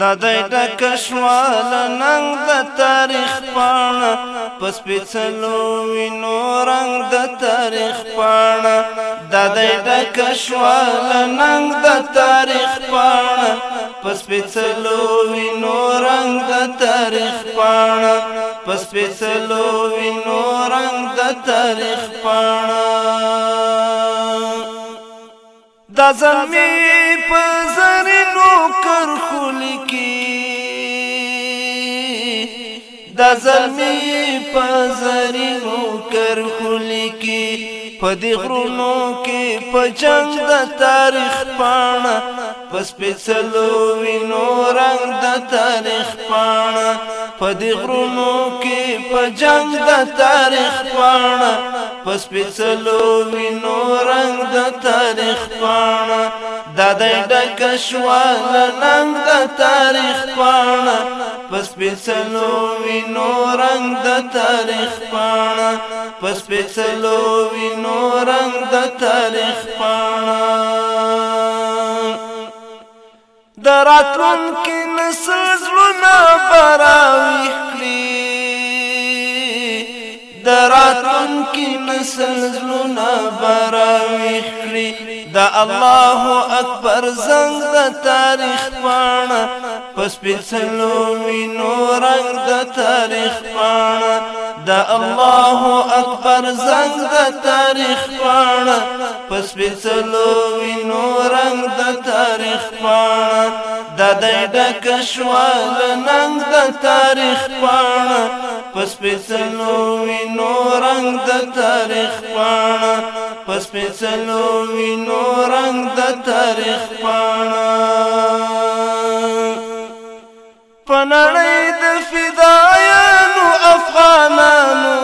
د دای د کشوال ننګ د تاریخ پاڼه پس پېڅلو وینو رنگ د تاریخ پاڼه د دای د کشوال ننګ د تاریخ پاڼه پس پېڅلو وینو رنگ د تاریخ پاڼه پس پېڅلو وینو رنگ د تاریخ پاڼه د زمي پز پر خول کې د زلمی په زرینو کرخو پدې غرونو کې په جنگ د تاریخ پاڼه پس پېڅلو وینو رنگ د تاریخ پاڼه پدې غرونو کې په جنگ د تاریخ پاڼه پس پېڅلو وینو رنگ د تاریخ پاڼه د دې ډک شواله نن د تاریخ پاڼه پس پیسلو وینو رنگ د تاریخ پانا پس پیسلو وینو رنگ د تاریخ پانا دراتلون کې نسل زړونه براوي کړی دراتلون کې نسل زړونه براوي کړی د الله اکبر زنګ د تاریخ پاڼه پس پڅلو وینو رنگ د تاریخ پاڼه د الله اکبر زنګ د تاریخ پاڼه پس پڅلو وینو رنگ د تاریخ پاڼه د دې ډک شوال ننګ د تاریخ پاڼه پس پڅلو وینو رنگ د تاریخ پاڼه پس پڅلو وینو رنگ د تاریخ پانا پنړې د فدایانو افغانانو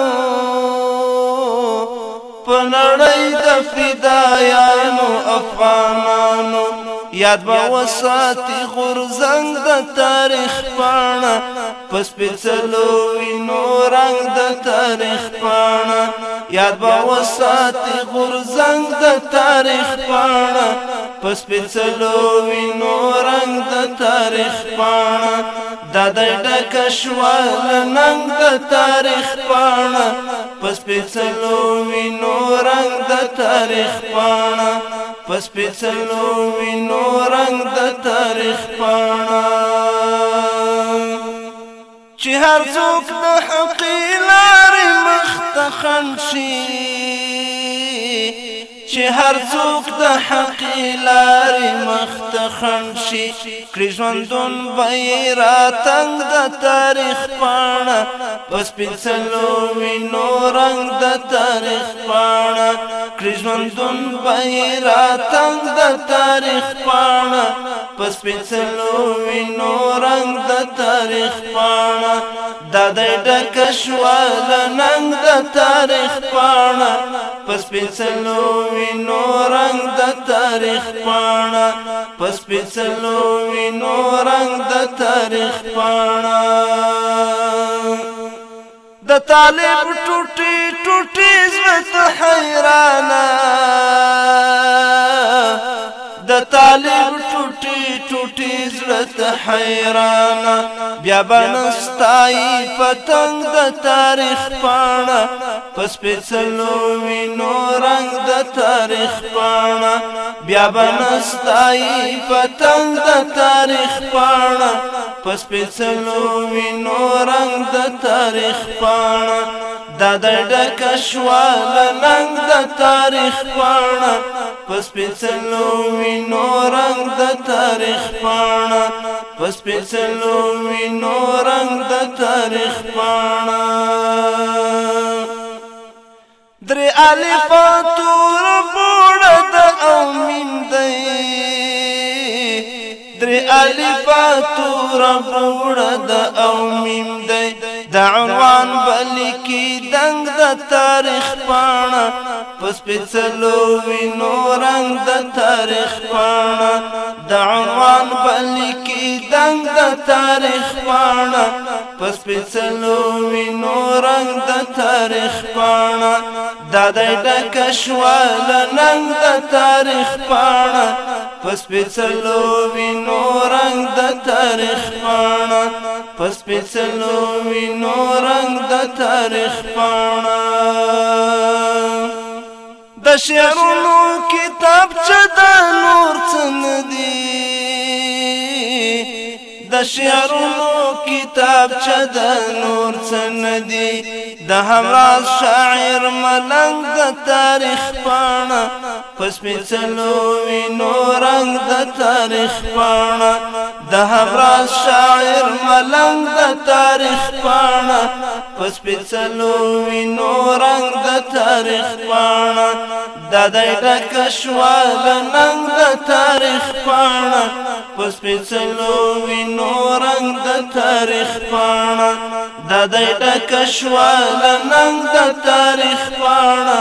پنړې د فدایانو افغانانو یاد به وساتي غرزنګ د تاریخ پاڼه پس پڅلو وینو رنگ د تاریخ پاڼه یاد به وساتي غرزنګ د تاریخ پاڼه پس پڅلو وینو رنگ د تاریخ پاڼه دا د ډکشوال ننګ د تاریخ پاڼه پس پڅلو وینو رنگ د تاریخ پاڼه پس پیچلو وینو رنگ د تاریخ پانا چې هر څوک د حق لارې مختخن شي چې هر څوک د حق لارې مختخن شي کړي ژوندون به را تنگ د تاریخ پاڼه پس پڅلو وینو رنگ د تاریخ پاڼه کړي ژوندون به را تنگ د تاریخ پاڼه پس پڅلو وینو رنگ د تاریخ پاڼه د دې ډک شوال ننګ د تاریخ پاڼه پس پڅلو وینو رنگ د تاریخ پاڼه پس پچلو وینو رنگ د تاریخ پاڼه د طالب ټوټي ټوټي زړه حیرانه د طالب ټوټي ټوټي زلت حیران بیا بنستای پتنگ د تاریخ پانا پس پچلو وینو رنگ د تاریخ پانا بیا بنستای پتنگ د تاریخ پانا پس پچلو وینو رنگ د تاریخ پانا دا د ډک شوال ننګ د تاریخ پانا پس پچلو وینو رنگ د تاریخ پانا پس پیسلو وینو رنگ د تاریخ پانا در الفات ربوړ د امین دی در الفات ربوړ د امین دی د عنوان بلکی دنګ د تاریخ پانا پس پچلو وینو رنگ د تاریخ پانا د عنوان بلی کی دنگ د تاریخ پانا پس پچلو وینو رنگ د تاریخ پانا دادای ډکشوال ننګ د تاریخ پانا پس پچلو وینو رنگ د تاریخ پانا پس پچلو وینو رنگ د تاریخ پانا د شعرونو کتاب چې د نور څن دی د شعرونو کتاب چې د نور څن دی د همراز شاعر ملنګ د تاریخ پاڼه پس په چلو وی نور رنگ د تاریخ پاڼه د همراز شاعر ملنګ د تاریخ پاڼه پس پڅلو وینو رنگ د تاریخ پاڼه د دای د کشوال ننګ د تاریخ پاڼه پس پڅلو وینو رنگ د تاریخ پاڼه د دای د کشوال ننګ د تاریخ پاڼه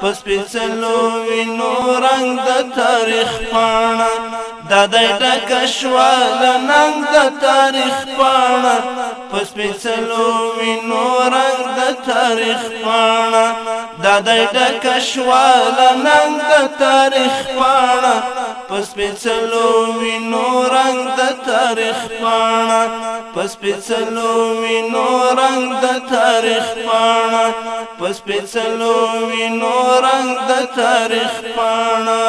پس پڅلو وینو رنگ د تاریخ پاڼه دا د ډکشوال ننګ د تاریخ پاڼه پس پېڅلو وینو رنګ د تاریخ پاڼه دا د ډکشوال ننګ د تاریخ پاڼه پس پېڅلو وینو رنګ د تاریخ پاڼه پس پېڅلو وینو رنګ د تاریخ پاڼه پس پېڅلو وینو رنګ د تاریخ پاڼه